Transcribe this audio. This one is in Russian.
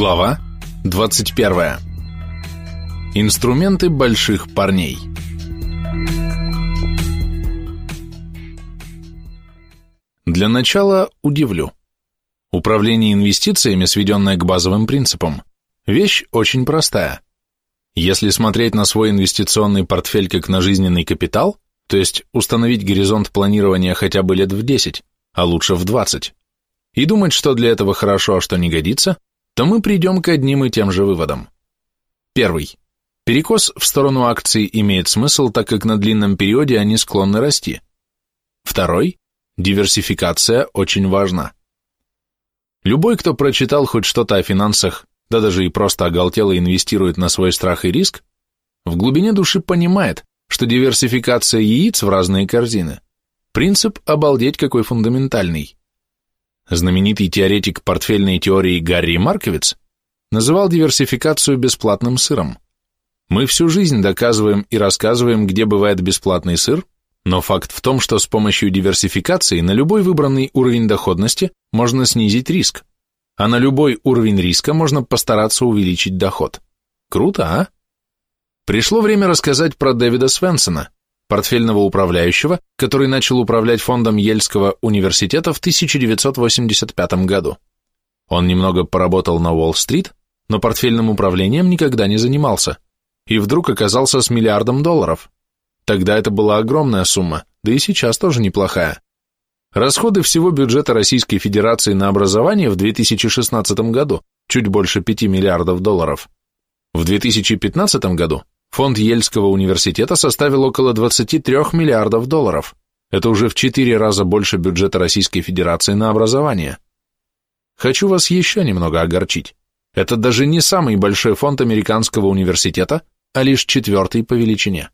Глава 21. Инструменты больших парней. Для начала удивлю. Управление инвестициями, сведенное к базовым принципам, вещь очень простая. Если смотреть на свой инвестиционный портфель как на жизненный капитал, то есть установить горизонт планирования хотя бы лет в 10, а лучше в 20, и думать, что для этого хорошо, а что не годится, то мы придем к одним и тем же выводам. Первый. Перекос в сторону акций имеет смысл, так как на длинном периоде они склонны расти. Второй. Диверсификация очень важна. Любой, кто прочитал хоть что-то о финансах, да даже и просто оголтело инвестирует на свой страх и риск, в глубине души понимает, что диверсификация яиц в разные корзины – принцип обалдеть какой фундаментальный. Знаменитый теоретик портфельной теории Гарри Марковиц называл диверсификацию бесплатным сыром. Мы всю жизнь доказываем и рассказываем, где бывает бесплатный сыр, но факт в том, что с помощью диверсификации на любой выбранный уровень доходности можно снизить риск, а на любой уровень риска можно постараться увеличить доход. Круто, а? Пришло время рассказать про Дэвида Свенсона, портфельного управляющего, который начал управлять фондом Ельского университета в 1985 году. Он немного поработал на Уолл-стрит, но портфельным управлением никогда не занимался, и вдруг оказался с миллиардом долларов. Тогда это была огромная сумма, да и сейчас тоже неплохая. Расходы всего бюджета Российской Федерации на образование в 2016 году чуть больше 5 миллиардов долларов. В 2015 году Фонд Ельского университета составил около 23 миллиардов долларов. Это уже в 4 раза больше бюджета Российской Федерации на образование. Хочу вас еще немного огорчить. Это даже не самый большой фонд американского университета, а лишь четвертый по величине.